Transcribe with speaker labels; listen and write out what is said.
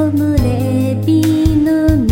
Speaker 1: 木漏れ日の